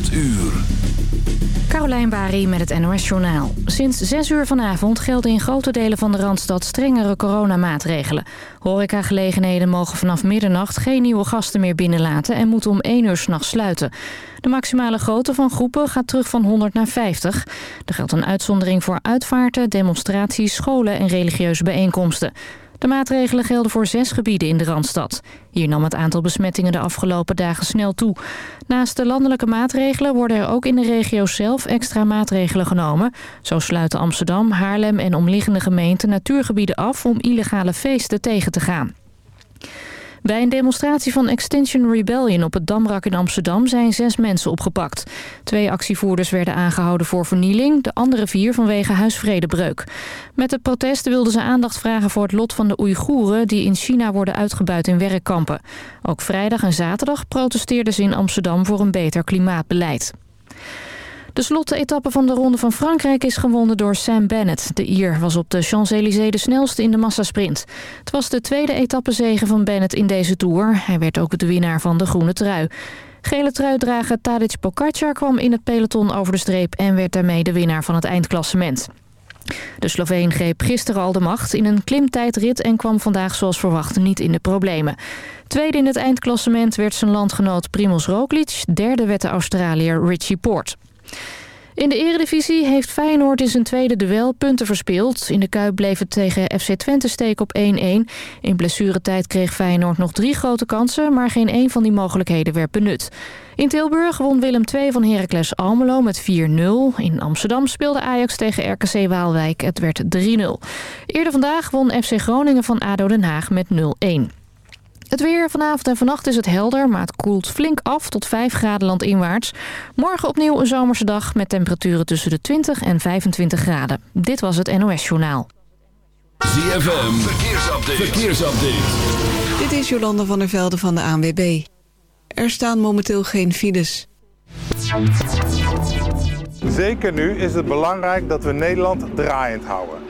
8 uur. Carolijn Bari met het NOS Journaal. Sinds 6 uur vanavond gelden in grote delen van de Randstad strengere coronamaatregelen. Horecagelegenheden mogen vanaf middernacht geen nieuwe gasten meer binnenlaten... en moeten om 1 uur s'nachts sluiten. De maximale grootte van groepen gaat terug van 100 naar 50. Er geldt een uitzondering voor uitvaarten, demonstraties, scholen en religieuze bijeenkomsten. De maatregelen gelden voor zes gebieden in de Randstad. Hier nam het aantal besmettingen de afgelopen dagen snel toe. Naast de landelijke maatregelen worden er ook in de regio zelf extra maatregelen genomen. Zo sluiten Amsterdam, Haarlem en omliggende gemeenten natuurgebieden af om illegale feesten tegen te gaan. Bij een demonstratie van Extinction Rebellion op het Damrak in Amsterdam zijn zes mensen opgepakt. Twee actievoerders werden aangehouden voor vernieling, de andere vier vanwege huisvredebreuk. Met de protesten wilden ze aandacht vragen voor het lot van de Oeigoeren die in China worden uitgebuit in werkkampen. Ook vrijdag en zaterdag protesteerden ze in Amsterdam voor een beter klimaatbeleid. De slotte-etappe van de Ronde van Frankrijk is gewonnen door Sam Bennett. De Ier was op de Champs-Élysées de snelste in de massasprint. Het was de tweede etappezege van Bennett in deze Tour. Hij werd ook de winnaar van de groene trui. Gele truidrager Tadic Pogacar kwam in het peloton over de streep... en werd daarmee de winnaar van het eindklassement. De Sloveen greep gisteren al de macht in een klimtijdrit... en kwam vandaag zoals verwacht niet in de problemen. Tweede in het eindklassement werd zijn landgenoot Primoz Roglic. Derde werd de Australiër Richie Port. In de eredivisie heeft Feyenoord in zijn tweede duel punten verspeeld. In de Kuip bleef het tegen FC Twente steek op 1-1. In blessuretijd kreeg Feyenoord nog drie grote kansen... maar geen één van die mogelijkheden werd benut. In Tilburg won Willem II van Heracles Almelo met 4-0. In Amsterdam speelde Ajax tegen RKC Waalwijk. Het werd 3-0. Eerder vandaag won FC Groningen van ADO Den Haag met 0-1. Het weer vanavond en vannacht is het helder, maar het koelt flink af tot 5 graden landinwaarts. Morgen opnieuw een zomerse dag met temperaturen tussen de 20 en 25 graden. Dit was het NOS Journaal. ZFM, verkeersupdate. verkeersupdate. Dit is Jolanda van der Velde van de ANWB. Er staan momenteel geen files. Zeker nu is het belangrijk dat we Nederland draaiend houden.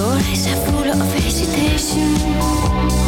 Your eyes are full of hesitation.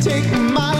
take my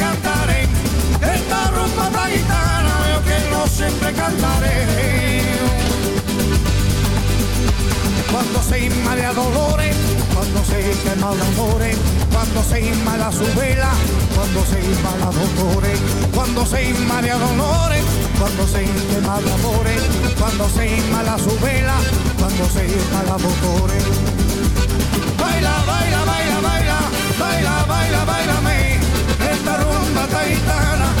Gitana yo que no siempre cantaré. Cuando se inmala dolores, cuando se quema de amores, cuando se inmala su vela, cuando se inmala dolores, cuando se inmala dolores, cuando se quema de amores, cuando se inmala su vela, cuando se inmala dolores. Baila, baila, baila, baila, baila, baila, bailame, esta rumba taitana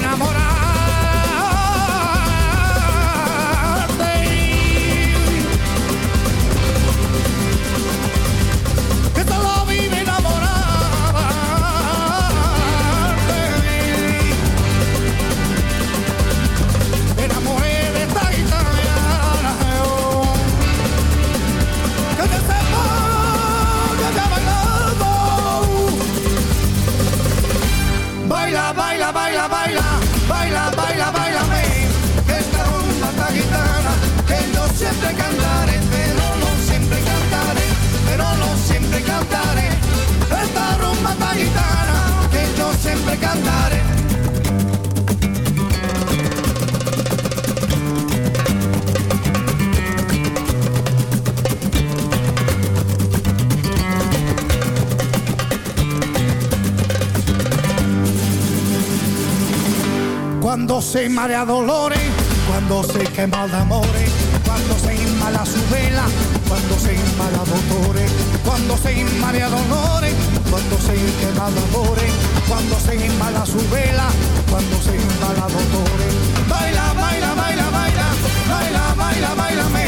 Cuando se marea dolores, cuando se quema de amores, cuando se inmala su vela, cuando se inmala dolores, cuando se inmala dolores, cuando se quema de amores, cuando se inmala su vela, cuando se inmala dolores. Baila, baila, baila, baila, baila, baila, bailame,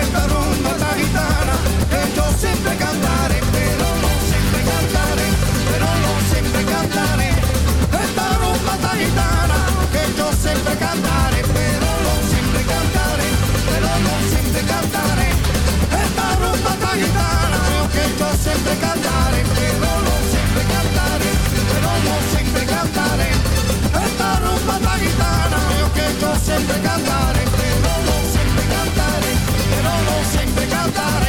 esta rumba esta gitana que yo siempre cantaré, siempre cantaré, pero no siempre cantaré, pero no siempre cantaré. Esta rumba esta gitana que yo siempre cantaré, pero no siempre cantaré, pero no siempre cantaré. Esta rumba esta gitana que yo siempre cantaré, pero no siempre cantaré, pero no siempre cantaré.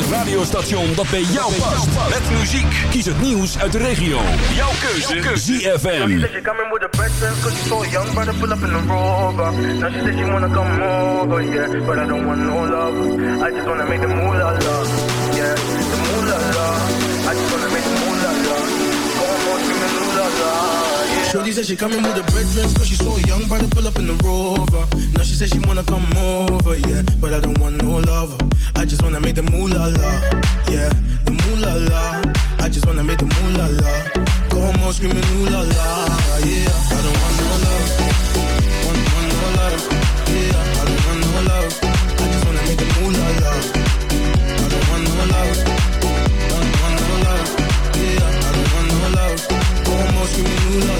het radiostation dat bij jou past. Met muziek. Kies het nieuws uit de regio. Jouw keuze. ZFM. I just wanna make the moolah, la. Go on, give me moolah, la. Shorty said she coming with a bread dress Cause she so young, about to pull up in the rover. Now she said she wanna come over, yeah But I don't want no lover. I just wanna make the moolah la, yeah The moolah la. I just wanna make the moolah la. Go home all screaming ooh la la, yeah. I don't want no love Want, want no love, yeah. I don't want no love I just wanna make the moolah la. I don't want no love Want, want no love, yeah. I don't want no love Go home all screaming ooh la la,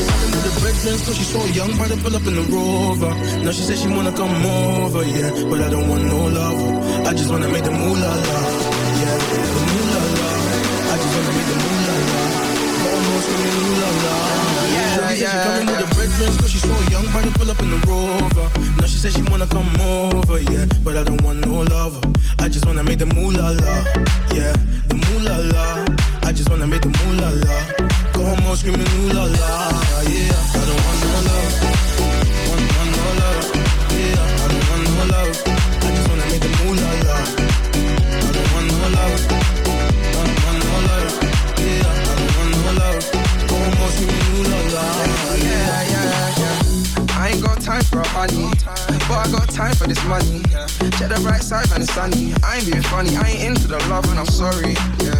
she coming with the bread dress Cause she's so young, about to pull up in the rover. Now she said she wanna come over, yeah But I don't want no lover I just wanna make the moolah la Yeah, the moolah la I just wanna make the moolah la Almost screaming moolah la Yeah, said she coming with the bread dress Cause she's so young, about pull up in the rover. Now she said she wanna come over, yeah but I don't want no lover. I just wanna make the moolah la, yeah, the moolah la. I just wanna make the moolah la. Go home all screaming ooh la la, yeah. I don't want no love, want, want no love, yeah. I don't want no love. I just wanna make the moolah la. I don't want no love, want, want no love, yeah. I don't want no love. Go home all screaming ooh la la, Yeah, yeah, yeah. I ain't got time for a honey, but I got time for this money. Check the bright side when it's sunny. I ain't being funny, I ain't into the love and I'm sorry, yeah.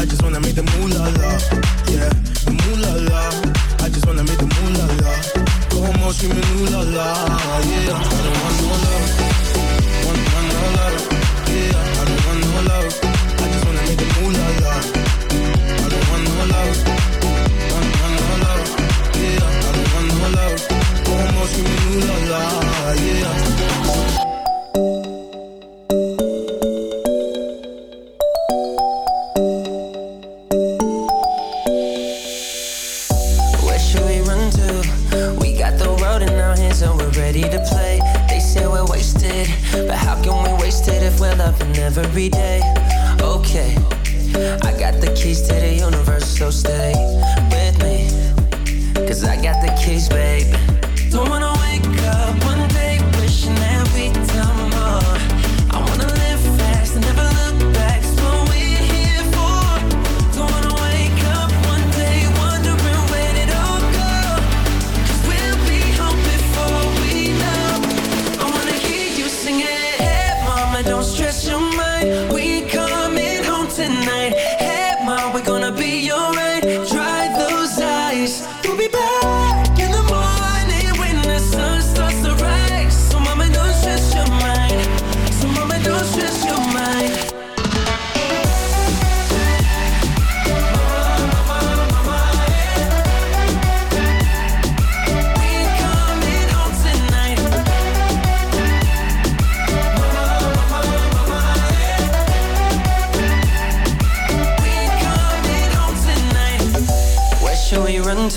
I just wanna make the moolah la, yeah, the moolah la. I just wanna make the moolah la. Go home screaming ooh la yeah. I don't want no love, want, want no love, yeah. I don't want no love. I just wanna make the moolah la. I don't want no love, want, want no love, yeah. I don't want no love. Go home screaming ooh la,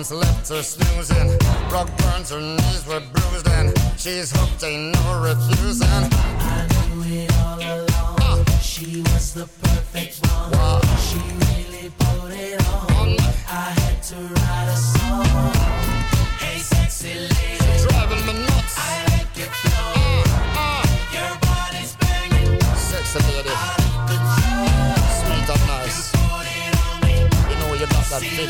Performance left her snoozing. Rock burns, her knees were bruised, and she's hooked, ain't no refusing. I knew it all along. She was the perfect one. Wow. She really put it on. I had to write a song. Hey, sexy lady, driving me nuts. I like your flow. Ah, ah, Your body's banging, sexy lady, out of control. sweet and nice. It me, You know you got that figure, to flow. that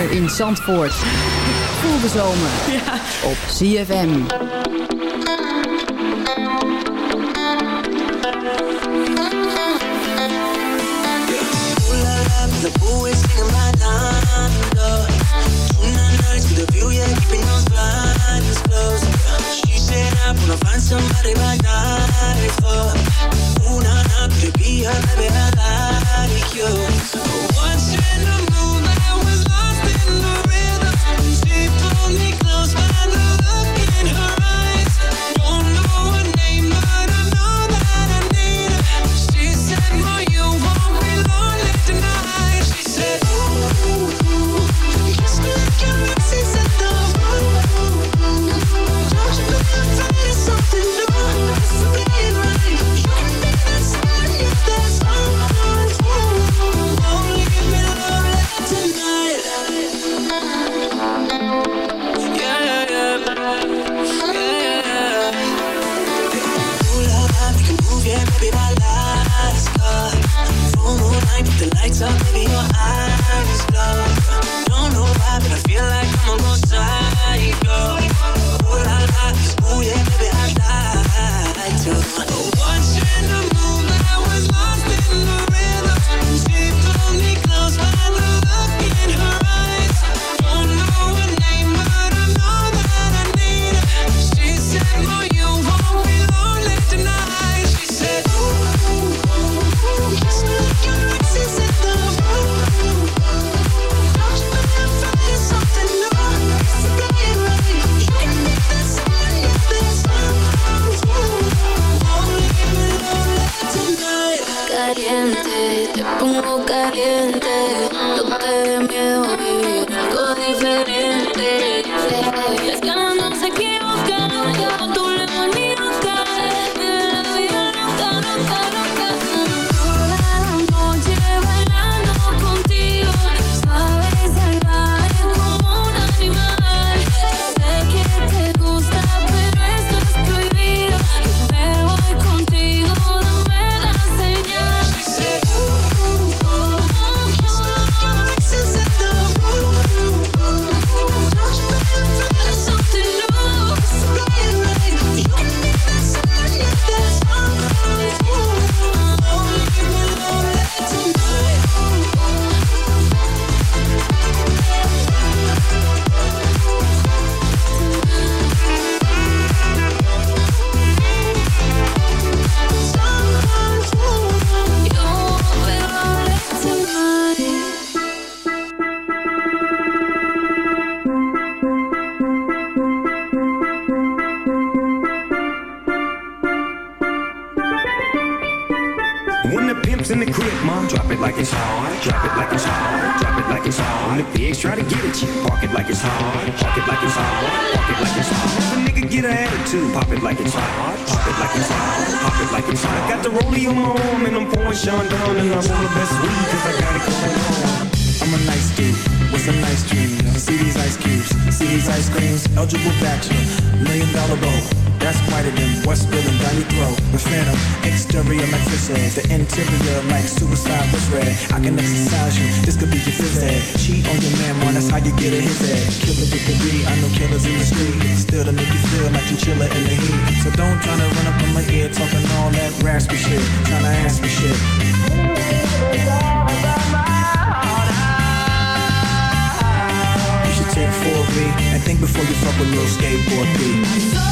in Zandvoort. Voel de zomer ja. op CFM. wanna find somebody Ooh, nah, nah, could it be her, baby, I you Than Westfield and Valley Throw. The phantom, exterior like fish eggs. The interior like suicide was red. I can exercise you, this could be your phys ed. Cheat on your man, man, that's how you get a his head. Killer with B, I know killers in the street. Still to make you feel like you chiller in the heat. So don't try to run up on my ear talking all that raspy shit. Trying to ask me shit. You should take 4B and think before you fuck with little skateboard P.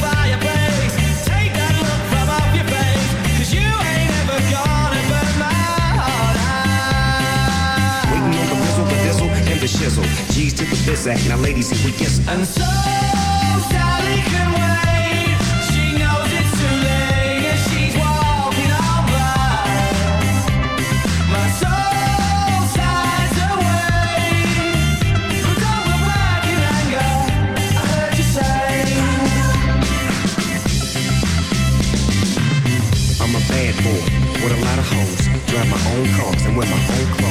shizzle. G's to the biz act. Now, ladies, if we kiss. And so Sally can wait. She knows it's too late and she's walking on by. My soul sighs away. But don't look back in anger. I heard you say. I'm a bad boy with a lot of hoes. Drive my own cars and wear my own clothes.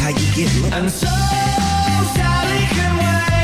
how you get look. And so can wait.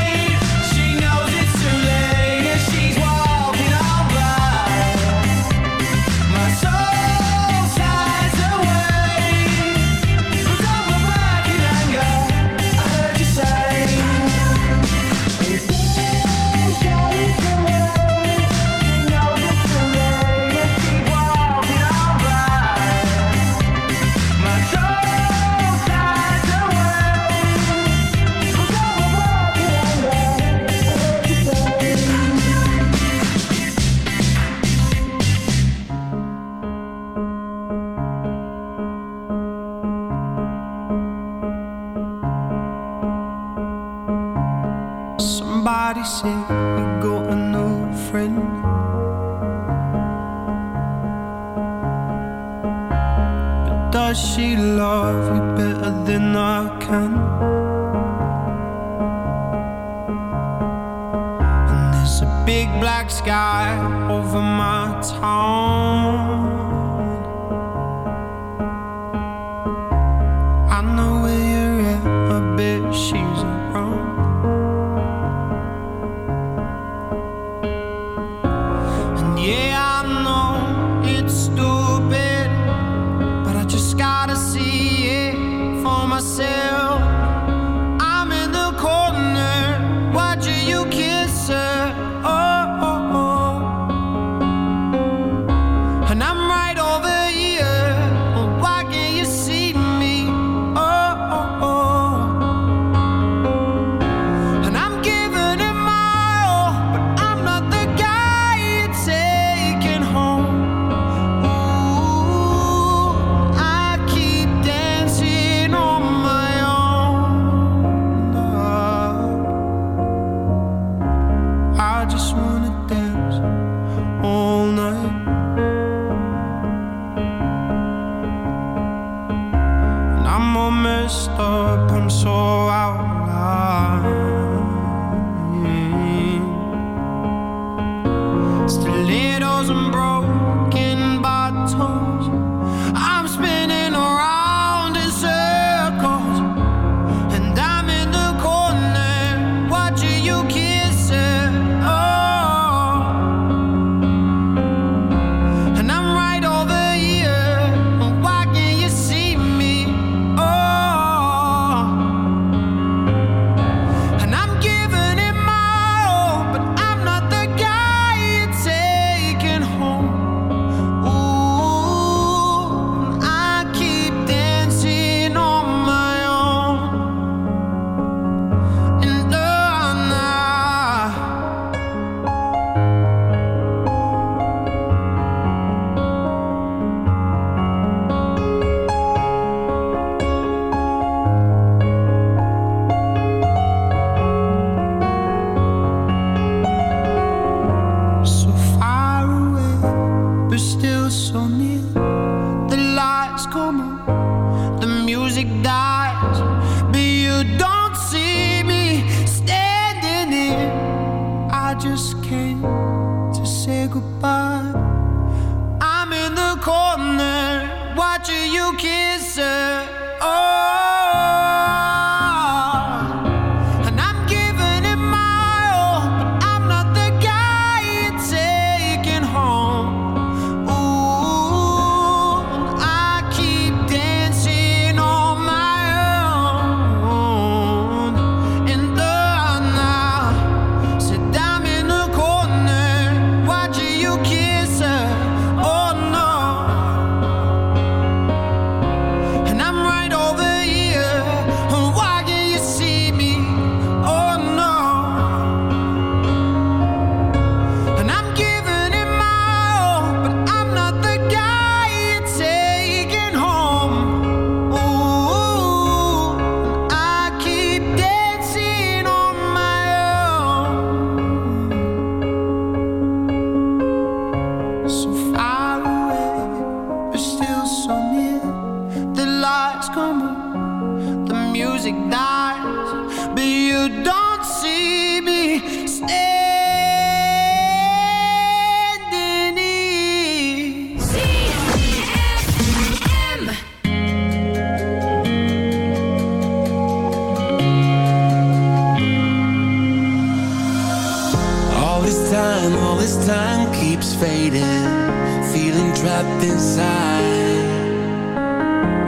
Feeling trapped inside.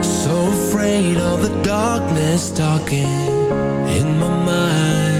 So afraid of the darkness talking in my mind.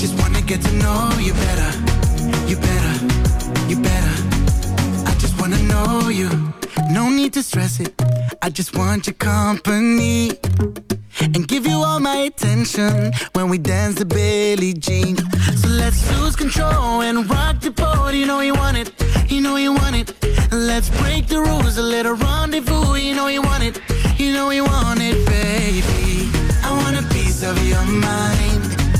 Just wanna get to know you better, you better, you better. I just wanna know you. No need to stress it. I just want your company. And give you all my attention when we dance the Billie Jean. So let's lose control and rock the boat. You know you want it, you know you want it. Let's break the rules, a little rendezvous. You know you want it, you know you want it, baby. I want a piece of your mind.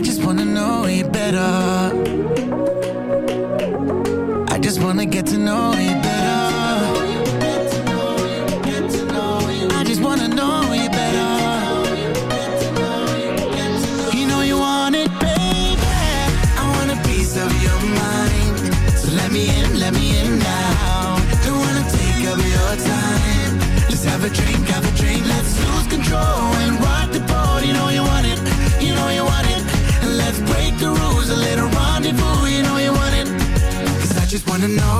I just wanna know you better. I just wanna get to know you better. wanna know